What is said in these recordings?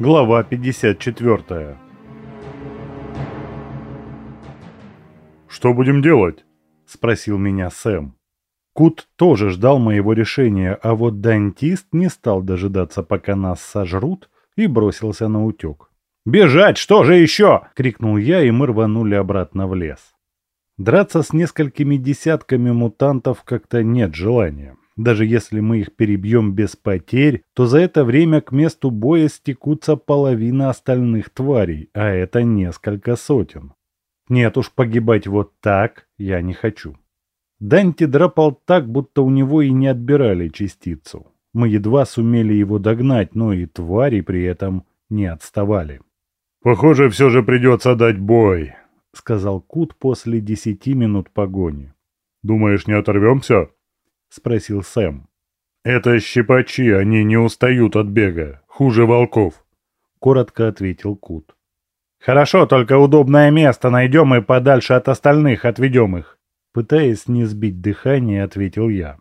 Глава 54 «Что будем делать?» – спросил меня Сэм. Кут тоже ждал моего решения, а вот дантист не стал дожидаться, пока нас сожрут, и бросился на утек. «Бежать! Что же еще?» – крикнул я, и мы рванули обратно в лес. Драться с несколькими десятками мутантов как-то нет желания. Даже если мы их перебьем без потерь, то за это время к месту боя стекутся половина остальных тварей, а это несколько сотен. Нет уж, погибать вот так я не хочу. Данти драпал так, будто у него и не отбирали частицу. Мы едва сумели его догнать, но и твари при этом не отставали. «Похоже, все же придется дать бой», — сказал Кут после десяти минут погони. «Думаешь, не оторвемся?» — спросил Сэм. «Это щипачи, они не устают от бега. Хуже волков», — коротко ответил Кут. «Хорошо, только удобное место найдем и подальше от остальных отведем их», — пытаясь не сбить дыхание, ответил я.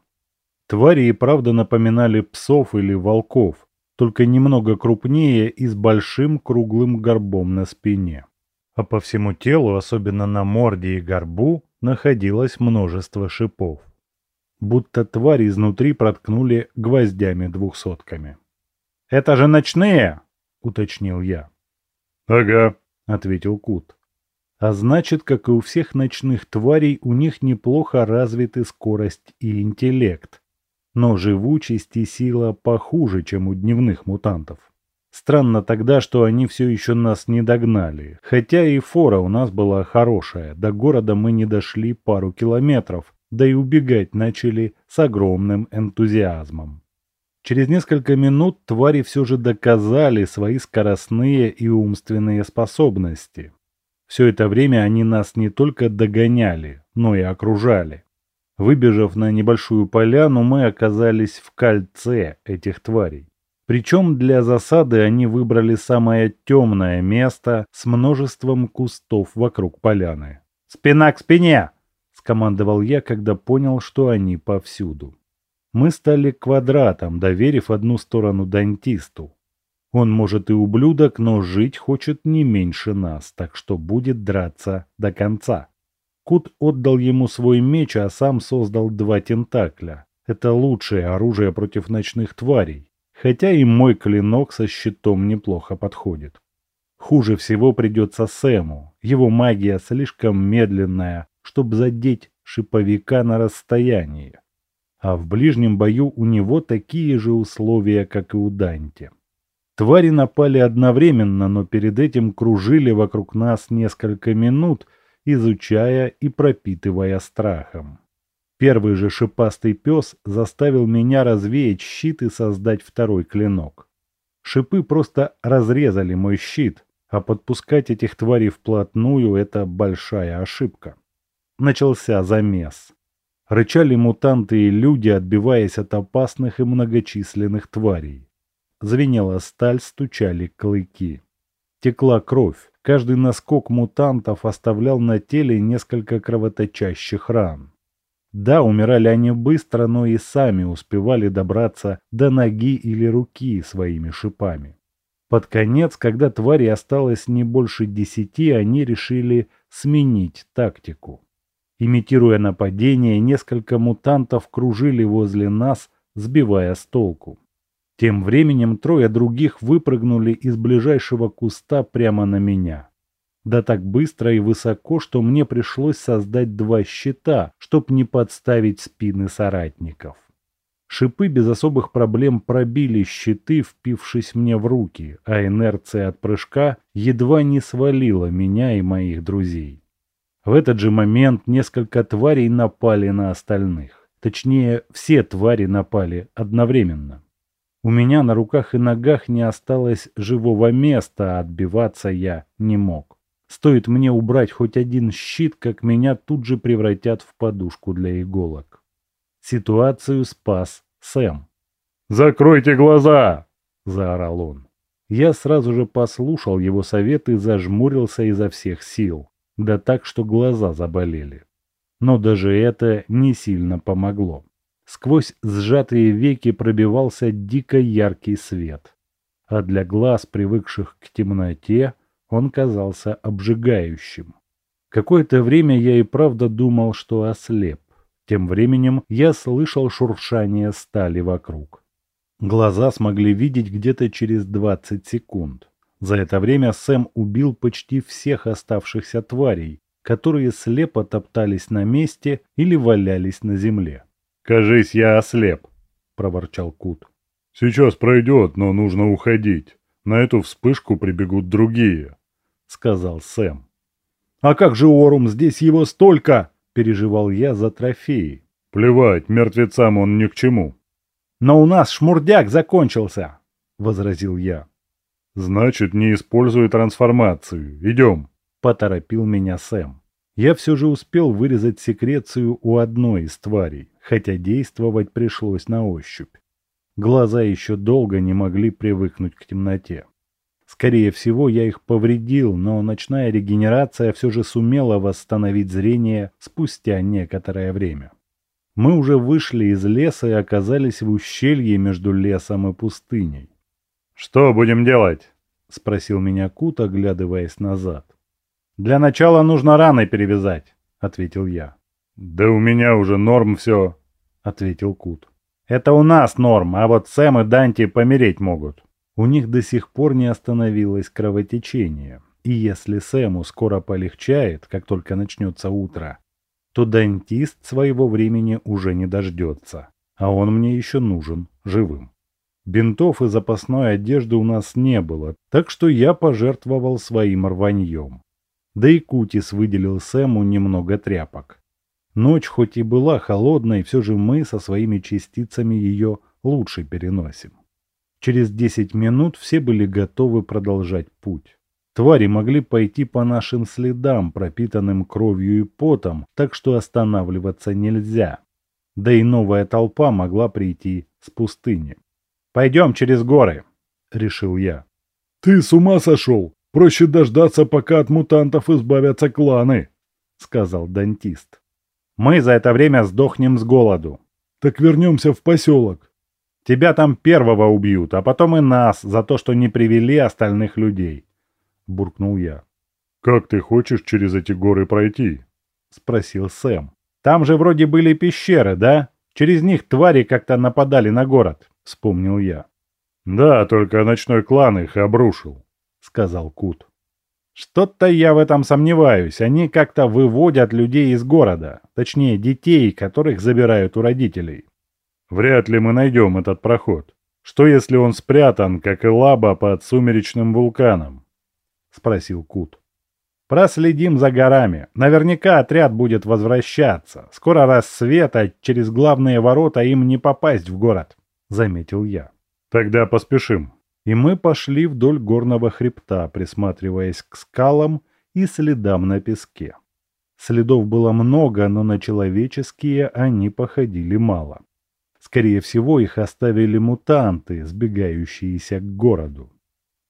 Твари и правда напоминали псов или волков, только немного крупнее и с большим круглым горбом на спине. А по всему телу, особенно на морде и горбу, находилось множество шипов будто тварь изнутри проткнули гвоздями двухсотками. «Это же ночные!» — уточнил я. «Ага», — ответил Кут. «А значит, как и у всех ночных тварей, у них неплохо развиты скорость и интеллект. Но живучесть и сила похуже, чем у дневных мутантов. Странно тогда, что они все еще нас не догнали. Хотя и фора у нас была хорошая. До города мы не дошли пару километров, да и убегать начали с огромным энтузиазмом. Через несколько минут твари все же доказали свои скоростные и умственные способности. Все это время они нас не только догоняли, но и окружали. Выбежав на небольшую поляну, мы оказались в кольце этих тварей. Причем для засады они выбрали самое темное место с множеством кустов вокруг поляны. «Спина к спине!» Скомандовал я, когда понял, что они повсюду. Мы стали квадратом, доверив одну сторону дантисту. Он может и ублюдок, но жить хочет не меньше нас, так что будет драться до конца. Кут отдал ему свой меч, а сам создал два тентакля. Это лучшее оружие против ночных тварей, хотя и мой клинок со щитом неплохо подходит. Хуже всего придется Сэму. Его магия слишком медленная, чтобы задеть шиповика на расстоянии. А в ближнем бою у него такие же условия, как и у Данте. Твари напали одновременно, но перед этим кружили вокруг нас несколько минут, изучая и пропитывая страхом. Первый же шипастый пес заставил меня развеять щит и создать второй клинок. Шипы просто разрезали мой щит, а подпускать этих тварей вплотную – это большая ошибка начался замес. Рычали мутанты и люди, отбиваясь от опасных и многочисленных тварей. Звенела сталь, стучали клыки. Текла кровь. Каждый наскок мутантов оставлял на теле несколько кровоточащих ран. Да, умирали они быстро, но и сами успевали добраться до ноги или руки своими шипами. Под конец, когда твари осталось не больше десяти, они решили сменить тактику. Имитируя нападение, несколько мутантов кружили возле нас, сбивая с толку. Тем временем трое других выпрыгнули из ближайшего куста прямо на меня. Да так быстро и высоко, что мне пришлось создать два щита, чтоб не подставить спины соратников. Шипы без особых проблем пробили щиты, впившись мне в руки, а инерция от прыжка едва не свалила меня и моих друзей. В этот же момент несколько тварей напали на остальных. Точнее, все твари напали одновременно. У меня на руках и ногах не осталось живого места, а отбиваться я не мог. Стоит мне убрать хоть один щит, как меня тут же превратят в подушку для иголок. Ситуацию спас Сэм. «Закройте глаза!» – заорал он. Я сразу же послушал его совет и зажмурился изо всех сил да так, что глаза заболели. Но даже это не сильно помогло. Сквозь сжатые веки пробивался дико яркий свет. а для глаз, привыкших к темноте, он казался обжигающим. Какое-то время я и правда думал, что ослеп. Тем временем я слышал шуршание стали вокруг. Глаза смогли видеть где-то через 20 секунд. За это время Сэм убил почти всех оставшихся тварей, которые слепо топтались на месте или валялись на земле. «Кажись, я ослеп», — проворчал Кут. «Сейчас пройдет, но нужно уходить. На эту вспышку прибегут другие», — сказал Сэм. «А как же Орум? Здесь его столько!» — переживал я за трофеи. «Плевать, мертвецам он ни к чему». «Но у нас шмурдяк закончился!» — возразил я. «Значит, не используй трансформацию. Идем!» — поторопил меня Сэм. Я все же успел вырезать секрецию у одной из тварей, хотя действовать пришлось на ощупь. Глаза еще долго не могли привыкнуть к темноте. Скорее всего, я их повредил, но ночная регенерация все же сумела восстановить зрение спустя некоторое время. Мы уже вышли из леса и оказались в ущелье между лесом и пустыней. «Что будем делать?» — спросил меня Кут, оглядываясь назад. «Для начала нужно раны перевязать», — ответил я. «Да у меня уже норм все», — ответил Кут. «Это у нас норм, а вот Сэм и Данти помереть могут». У них до сих пор не остановилось кровотечение, и если Сэму скоро полегчает, как только начнется утро, то дантист своего времени уже не дождется, а он мне еще нужен живым. Бинтов и запасной одежды у нас не было, так что я пожертвовал своим рваньем. Да и Кутис выделил Сэму немного тряпок. Ночь хоть и была холодной, все же мы со своими частицами ее лучше переносим. Через десять минут все были готовы продолжать путь. Твари могли пойти по нашим следам, пропитанным кровью и потом, так что останавливаться нельзя. Да и новая толпа могла прийти с пустыни. «Пойдем через горы», — решил я. «Ты с ума сошел? Проще дождаться, пока от мутантов избавятся кланы», — сказал дантист. «Мы за это время сдохнем с голоду». «Так вернемся в поселок. Тебя там первого убьют, а потом и нас за то, что не привели остальных людей», — буркнул я. «Как ты хочешь через эти горы пройти?» — спросил Сэм. «Там же вроде были пещеры, да? Через них твари как-то нападали на город», — вспомнил я. «Да, только ночной клан их обрушил», — сказал Кут. «Что-то я в этом сомневаюсь. Они как-то выводят людей из города, точнее детей, которых забирают у родителей. Вряд ли мы найдем этот проход. Что если он спрятан, как и лаба, под сумеречным вулканом? Спросил Кут. Проследим за горами. Наверняка отряд будет возвращаться. Скоро рассвет, а через главные ворота им не попасть в город, заметил я. Тогда поспешим. И мы пошли вдоль горного хребта, присматриваясь к скалам и следам на песке. Следов было много, но на человеческие они походили мало. Скорее всего, их оставили мутанты, сбегающиеся к городу.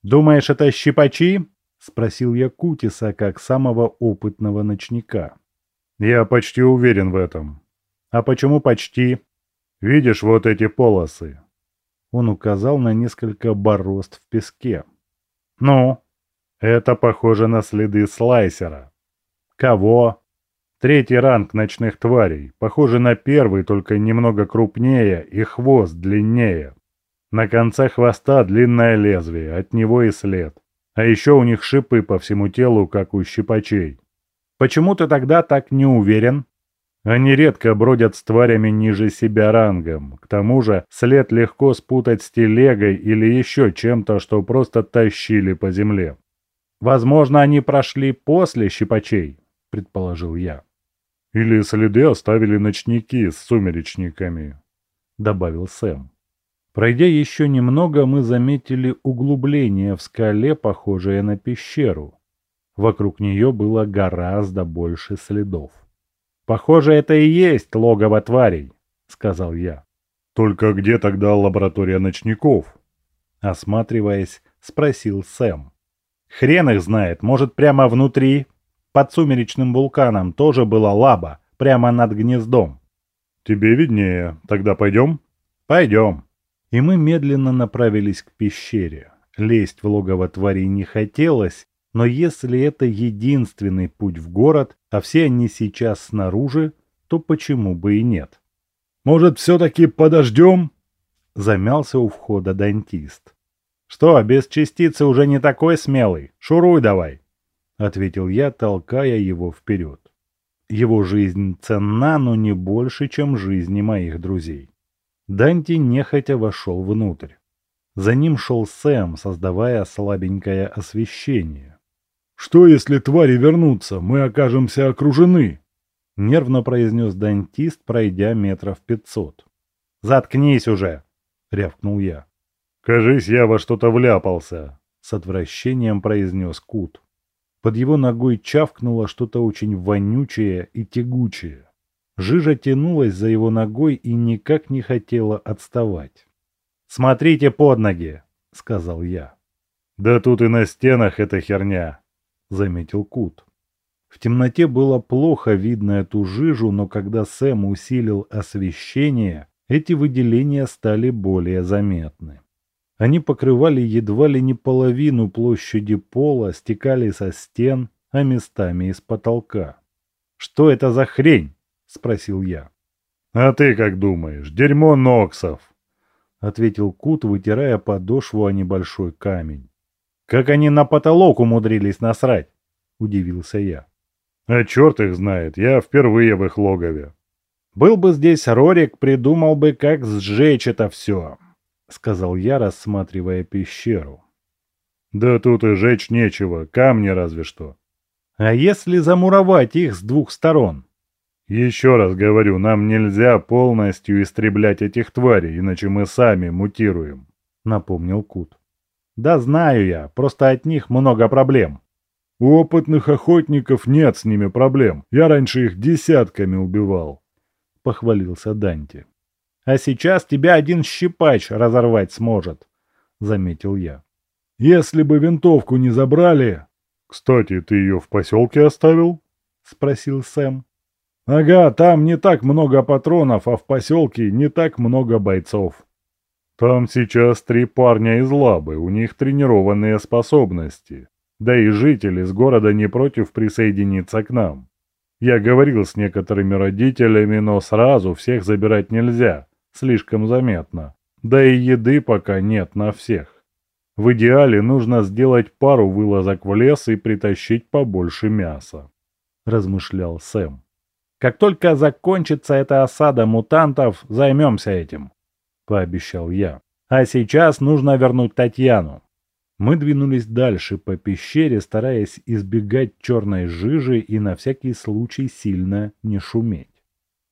«Думаешь, это щипачи?» — спросил я Кутиса, как самого опытного ночника. «Я почти уверен в этом». «А почему почти?» «Видишь вот эти полосы?» Он указал на несколько борозд в песке. «Ну?» «Это похоже на следы слайсера». «Кого?» Третий ранг ночных тварей, похоже на первый, только немного крупнее и хвост длиннее. На конце хвоста длинное лезвие, от него и след. А еще у них шипы по всему телу, как у щипачей. Почему ты тогда так не уверен? Они редко бродят с тварями ниже себя рангом. К тому же след легко спутать с телегой или еще чем-то, что просто тащили по земле. Возможно, они прошли после щипачей, предположил я. Или следы оставили ночники с сумеречниками», — добавил Сэм. Пройдя еще немного, мы заметили углубление в скале, похожее на пещеру. Вокруг нее было гораздо больше следов. «Похоже, это и есть логово тварей», — сказал я. «Только где тогда лаборатория ночников?» Осматриваясь, спросил Сэм. «Хрен их знает, может, прямо внутри?» Под сумеречным вулканом тоже была лаба, прямо над гнездом. «Тебе виднее. Тогда пойдем?» «Пойдем». И мы медленно направились к пещере. Лезть в логово тварей не хотелось, но если это единственный путь в город, а все они сейчас снаружи, то почему бы и нет? «Может, все-таки подождем?» Замялся у входа дантист. «Что, без частицы уже не такой смелый? Шуруй давай!» Ответил я, толкая его вперед. Его жизнь ценна, но не больше, чем жизни моих друзей. Данти нехотя вошел внутрь. За ним шел Сэм, создавая слабенькое освещение. «Что, если твари вернутся? Мы окажемся окружены!» Нервно произнес дантист, пройдя метров пятьсот. «Заткнись уже!» — рявкнул я. «Кажись, я во что-то вляпался!» — с отвращением произнес Кут. Под его ногой чавкнуло что-то очень вонючее и тягучее. Жижа тянулась за его ногой и никак не хотела отставать. «Смотрите под ноги!» — сказал я. «Да тут и на стенах эта херня!» — заметил Кут. В темноте было плохо видно эту жижу, но когда Сэм усилил освещение, эти выделения стали более заметны. Они покрывали едва ли не половину площади пола, стекали со стен, а местами из потолка. «Что это за хрень?» — спросил я. «А ты как думаешь? Дерьмо Ноксов!» — ответил Кут, вытирая подошву о небольшой камень. «Как они на потолок умудрились насрать?» — удивился я. «А черт их знает, я впервые в их логове». «Был бы здесь Рорик, придумал бы, как сжечь это все», — сказал я, рассматривая пещеру. «Да тут и жечь нечего, камни разве что». «А если замуровать их с двух сторон?» «Еще раз говорю, нам нельзя полностью истреблять этих тварей, иначе мы сами мутируем», — напомнил Кут. «Да знаю я, просто от них много проблем». «У опытных охотников нет с ними проблем. Я раньше их десятками убивал», — похвалился Данти. А сейчас тебя один щипач разорвать сможет, — заметил я. Если бы винтовку не забрали... Кстати, ты ее в поселке оставил? — спросил Сэм. Ага, там не так много патронов, а в поселке не так много бойцов. Там сейчас три парня из лабы, у них тренированные способности. Да и жители с города не против присоединиться к нам. Я говорил с некоторыми родителями, но сразу всех забирать нельзя слишком заметно. Да и еды пока нет на всех. В идеале нужно сделать пару вылазок в лес и притащить побольше мяса, размышлял Сэм. Как только закончится эта осада мутантов, займемся этим, пообещал я. А сейчас нужно вернуть Татьяну. Мы двинулись дальше по пещере, стараясь избегать черной жижи и на всякий случай сильно не шуметь.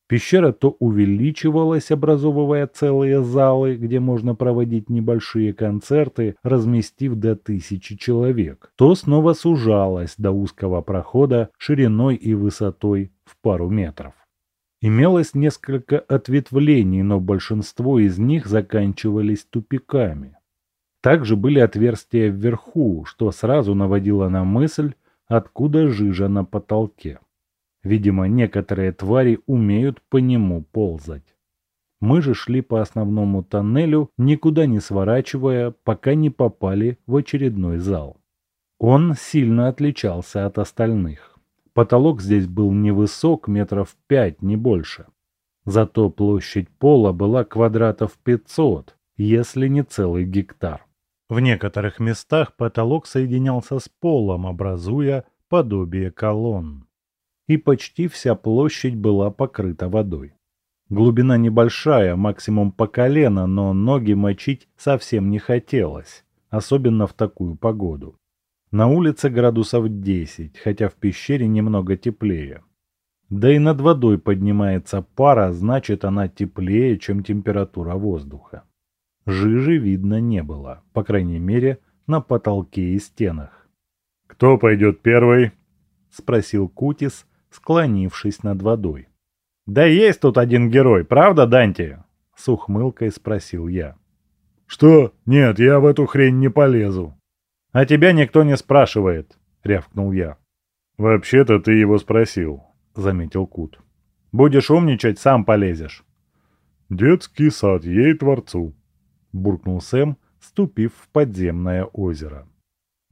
Пещера то увеличивалась, образовывая целые залы, где можно проводить небольшие концерты, разместив до тысячи человек, то снова сужалась до узкого прохода шириной и высотой в пару метров. Имелось несколько ответвлений, но большинство из них заканчивались тупиками. Также были отверстия вверху, что сразу наводило на мысль, откуда жижа на потолке. Видимо, некоторые твари умеют по нему ползать. Мы же шли по основному тоннелю, никуда не сворачивая, пока не попали в очередной зал. Он сильно отличался от остальных. Потолок здесь был невысок, метров пять, не больше. Зато площадь пола была квадратов 500, если не целый гектар. В некоторых местах потолок соединялся с полом, образуя подобие колонн и почти вся площадь была покрыта водой. Глубина небольшая, максимум по колено, но ноги мочить совсем не хотелось, особенно в такую погоду. На улице градусов 10, хотя в пещере немного теплее. Да и над водой поднимается пара, значит она теплее, чем температура воздуха. Жижи видно не было, по крайней мере, на потолке и стенах. «Кто пойдет первый?» – спросил Кутис, склонившись над водой. «Да есть тут один герой, правда, Данти?» — с ухмылкой спросил я. «Что? Нет, я в эту хрень не полезу». «А тебя никто не спрашивает», — рявкнул я. «Вообще-то ты его спросил», — заметил Кут. «Будешь умничать, сам полезешь». «Детский сад, ей творцу», — буркнул Сэм, ступив в подземное озеро.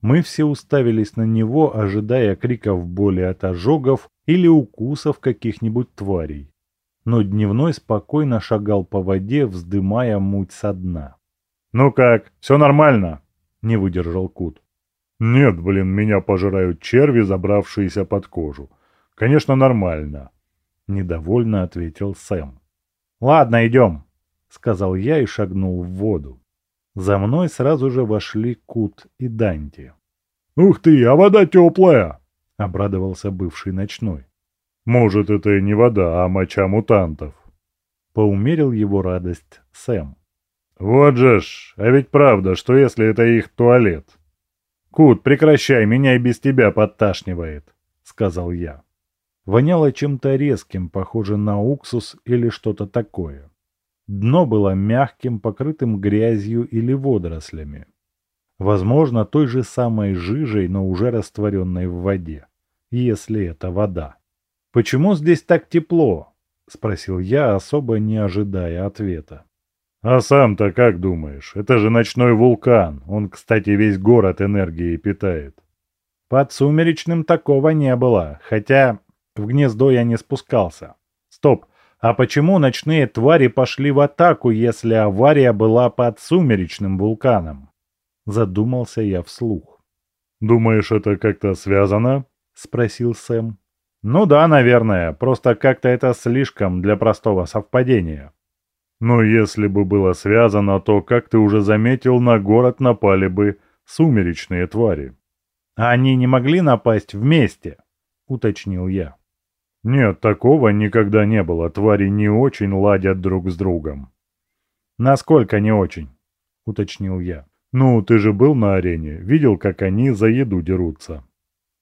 Мы все уставились на него, ожидая криков боли от ожогов или укусов каких-нибудь тварей. Но дневной спокойно шагал по воде, вздымая муть со дна. «Ну как, все нормально?» – не выдержал Кут. «Нет, блин, меня пожирают черви, забравшиеся под кожу. Конечно, нормально», – недовольно ответил Сэм. «Ладно, идем», – сказал я и шагнул в воду. За мной сразу же вошли Кут и Данти. «Ух ты, а вода теплая!» — обрадовался бывший ночной. «Может, это и не вода, а моча мутантов?» Поумерил его радость Сэм. «Вот же ж, а ведь правда, что если это их туалет?» «Кут, прекращай, меня и без тебя подташнивает», — сказал я. Воняло чем-то резким, похоже на уксус или что-то такое. Дно было мягким, покрытым грязью или водорослями. Возможно, той же самой жижей, но уже растворенной в воде. Если это вода. «Почему здесь так тепло?» – спросил я, особо не ожидая ответа. «А сам-то как думаешь? Это же ночной вулкан. Он, кстати, весь город энергией питает». «Под сумеречным такого не было. Хотя в гнездо я не спускался. Стоп, а почему ночные твари пошли в атаку, если авария была под сумеречным вулканом? Задумался я вслух. «Думаешь, это как-то связано?» — спросил Сэм. «Ну да, наверное. Просто как-то это слишком для простого совпадения». «Но если бы было связано, то, как ты уже заметил, на город напали бы сумеречные твари». «А они не могли напасть вместе?» — уточнил я. Нет, такого никогда не было. Твари не очень ладят друг с другом. Насколько не очень? Уточнил я. Ну, ты же был на арене. Видел, как они за еду дерутся.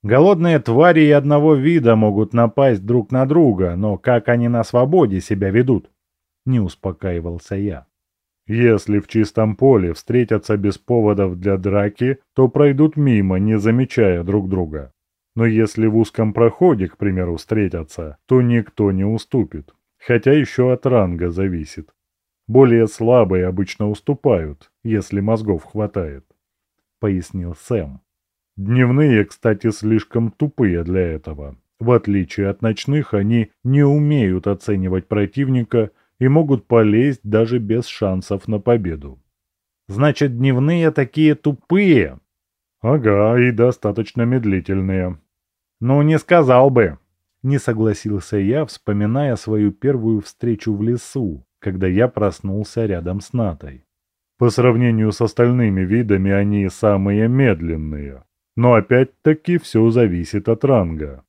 Голодные твари и одного вида могут напасть друг на друга, но как они на свободе себя ведут? Не успокаивался я. Если в чистом поле встретятся без поводов для драки, то пройдут мимо, не замечая друг друга. Но если в узком проходе, к примеру, встретятся, то никто не уступит. Хотя еще от ранга зависит. Более слабые обычно уступают, если мозгов хватает. Пояснил Сэм. Дневные, кстати, слишком тупые для этого. В отличие от ночных, они не умеют оценивать противника и могут полезть даже без шансов на победу. Значит, дневные такие тупые, «Ага, и достаточно медлительные». «Ну, не сказал бы», — не согласился я, вспоминая свою первую встречу в лесу, когда я проснулся рядом с Натой. По сравнению с остальными видами они самые медленные. Но опять-таки все зависит от ранга.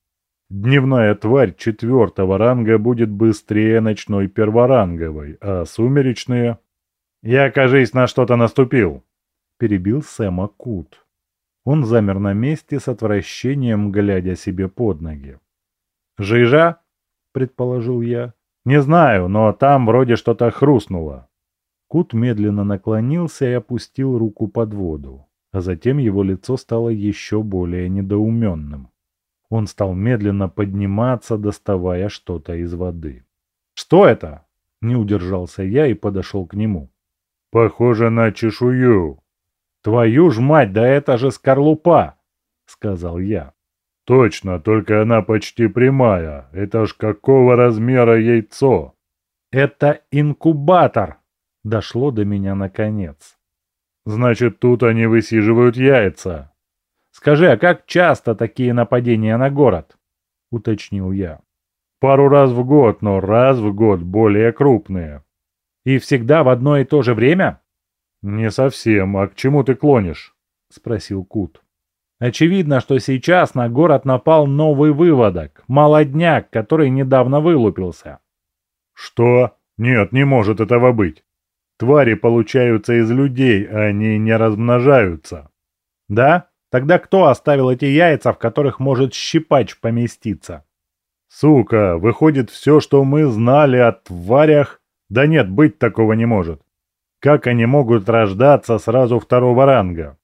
Дневная тварь четвертого ранга будет быстрее ночной перворанговой, а сумеречные... «Я, кажись, на что-то наступил», — перебил Сэма Кут. Он замер на месте с отвращением, глядя себе под ноги. «Жижа?» — предположил я. «Не знаю, но там вроде что-то хрустнуло». Кут медленно наклонился и опустил руку под воду, а затем его лицо стало еще более недоуменным. Он стал медленно подниматься, доставая что-то из воды. «Что это?» — не удержался я и подошел к нему. «Похоже на чешую», «Твою ж мать, да это же скорлупа!» — сказал я. «Точно, только она почти прямая. Это ж какого размера яйцо?» «Это инкубатор!» — дошло до меня наконец. «Значит, тут они высиживают яйца». «Скажи, а как часто такие нападения на город?» — уточнил я. «Пару раз в год, но раз в год более крупные». «И всегда в одно и то же время?» «Не совсем. А к чему ты клонишь?» — спросил Кут. Очевидно, что сейчас на город напал новый выводок, молодняк, который недавно вылупился. «Что? Нет, не может этого быть. Твари получаются из людей, а они не размножаются». «Да? Тогда кто оставил эти яйца, в которых может щипач поместиться?» «Сука, выходит, все, что мы знали о тварях...» «Да нет, быть такого не может. Как они могут рождаться сразу второго ранга?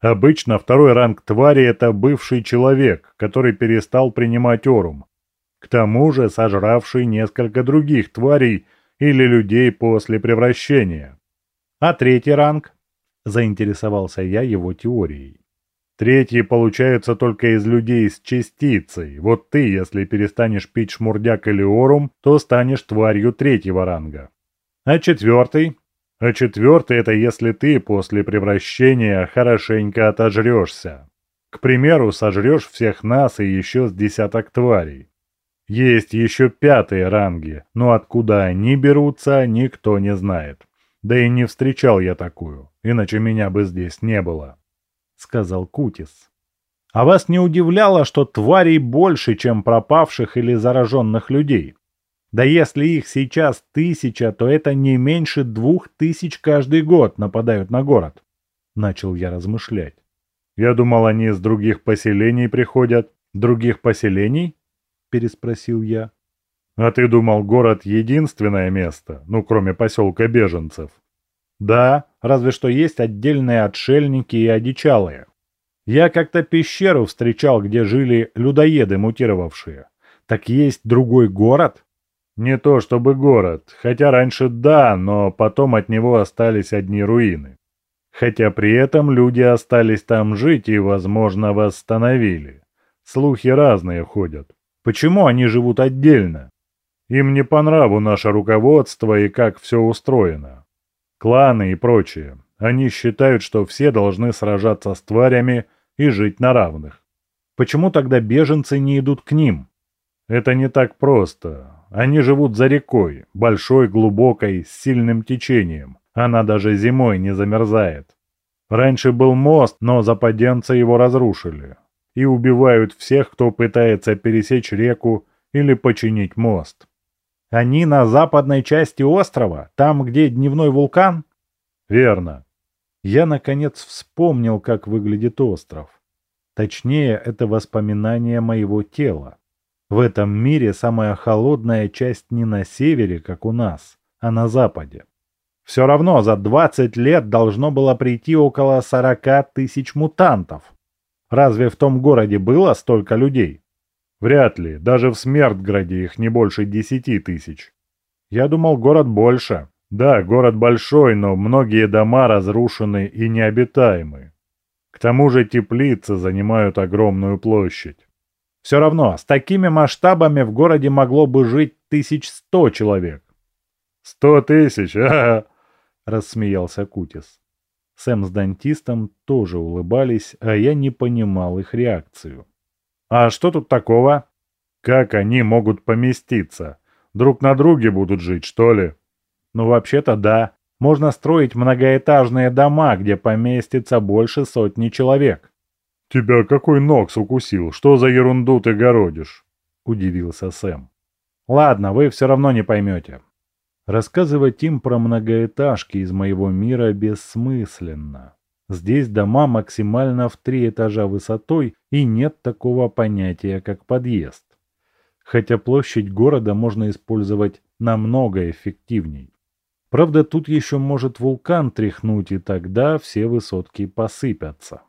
Обычно второй ранг твари – это бывший человек, который перестал принимать орум. К тому же сожравший несколько других тварей или людей после превращения. А третий ранг? Заинтересовался я его теорией. Третьи получаются только из людей с частицей. Вот ты, если перестанешь пить шмурдяк или орум, то станешь тварью третьего ранга. А четвертый? А четвертый это если ты после превращения хорошенько отожрешься. К примеру, сожрешь всех нас и еще с десяток тварей. Есть еще пятые ранги, но откуда они берутся, никто не знает. Да и не встречал я такую, иначе меня бы здесь не было сказал Кутис. А вас не удивляло, что тварей больше, чем пропавших или зараженных людей? Да если их сейчас тысяча, то это не меньше двух тысяч каждый год нападают на город. Начал я размышлять. Я думал, они из других поселений приходят. Других поселений? Переспросил я. А ты думал, город единственное место, ну, кроме поселка беженцев? Да, разве что есть отдельные отшельники и одичалые. Я как-то пещеру встречал, где жили людоеды мутировавшие. Так есть другой город? Не то чтобы город, хотя раньше да, но потом от него остались одни руины. Хотя при этом люди остались там жить и, возможно, восстановили. Слухи разные ходят. Почему они живут отдельно? Им не по нраву наше руководство и как все устроено кланы и прочее. Они считают, что все должны сражаться с тварями и жить на равных. Почему тогда беженцы не идут к ним? Это не так просто. Они живут за рекой, большой, глубокой, с сильным течением. Она даже зимой не замерзает. Раньше был мост, но западенцы его разрушили. И убивают всех, кто пытается пересечь реку или починить мост. Они на западной части острова, там, где дневной вулкан? Верно. Я, наконец, вспомнил, как выглядит остров. Точнее, это воспоминание моего тела. В этом мире самая холодная часть не на севере, как у нас, а на западе. Все равно за 20 лет должно было прийти около 40 тысяч мутантов. Разве в том городе было столько людей? Вряд ли, даже в Смертграде их не больше десяти тысяч. Я думал, город больше. Да, город большой, но многие дома разрушены и необитаемы. К тому же теплицы занимают огромную площадь. Все равно, с такими масштабами в городе могло бы жить тысяч сто человек. «Сто тысяч, а, рассмеялся Кутис. Сэм с дантистом тоже улыбались, а я не понимал их реакцию. А что тут такого? Как они могут поместиться? Друг на друге будут жить, что ли? Ну, вообще-то да. Можно строить многоэтажные дома, где поместится больше сотни человек. Тебя какой Нокс укусил? Что за ерунду ты городишь? Удивился Сэм. Ладно, вы все равно не поймете. Рассказывать им про многоэтажки из моего мира бессмысленно. Здесь дома максимально в три этажа высотой и нет такого понятия, как подъезд. Хотя площадь города можно использовать намного эффективней. Правда, тут еще может вулкан тряхнуть, и тогда все высотки посыпятся.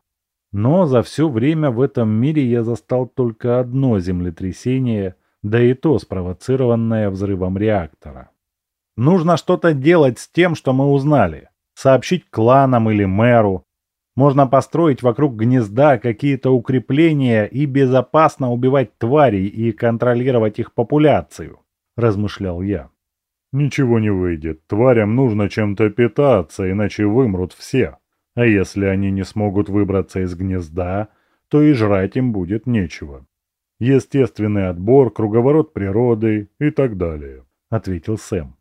Но за все время в этом мире я застал только одно землетрясение, да и то спровоцированное взрывом реактора. Нужно что-то делать с тем, что мы узнали. Сообщить кланам или мэру, можно построить вокруг гнезда какие-то укрепления и безопасно убивать тварей и контролировать их популяцию, размышлял я. Ничего не выйдет. Тварям нужно чем-то питаться, иначе вымрут все. А если они не смогут выбраться из гнезда, то и жрать им будет нечего. Естественный отбор, круговорот природы и так далее, ответил Сэм.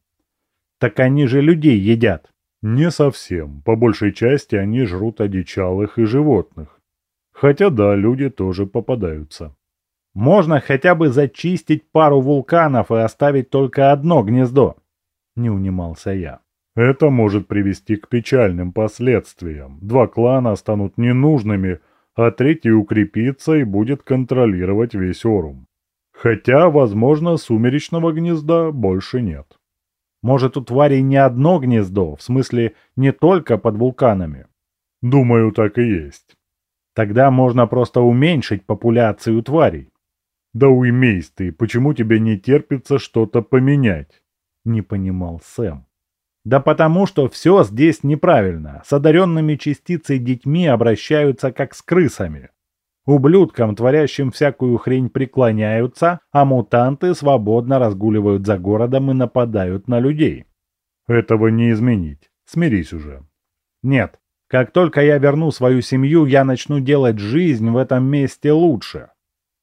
Так они же людей едят. Не совсем. По большей части они жрут одичалых и животных. Хотя да, люди тоже попадаются. Можно хотя бы зачистить пару вулканов и оставить только одно гнездо. Не унимался я. Это может привести к печальным последствиям. Два клана станут ненужными, а третий укрепится и будет контролировать весь Орум. Хотя, возможно, сумеречного гнезда больше нет. Может, у тварей не одно гнездо, в смысле не только под вулканами? Думаю, так и есть. Тогда можно просто уменьшить популяцию тварей. Да уймись ты, почему тебе не терпится что-то поменять? Не понимал Сэм. Да потому что все здесь неправильно. С одаренными частицей детьми обращаются как с крысами. Ублюдкам, творящим всякую хрень, преклоняются, а мутанты свободно разгуливают за городом и нападают на людей. Этого не изменить. Смирись уже. Нет. Как только я верну свою семью, я начну делать жизнь в этом месте лучше.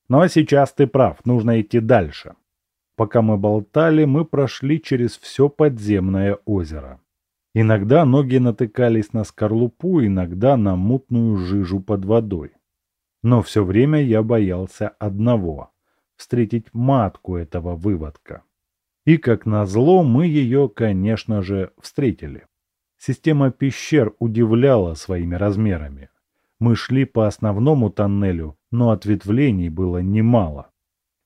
Но сейчас ты прав, нужно идти дальше. Пока мы болтали, мы прошли через все подземное озеро. Иногда ноги натыкались на скорлупу, иногда на мутную жижу под водой. Но все время я боялся одного — встретить матку этого выводка. И, как назло, мы ее, конечно же, встретили. Система пещер удивляла своими размерами. Мы шли по основному тоннелю, но ответвлений было немало.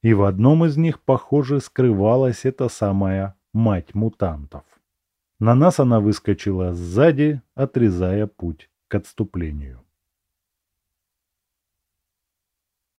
И в одном из них, похоже, скрывалась эта самая мать мутантов. На нас она выскочила сзади, отрезая путь к отступлению.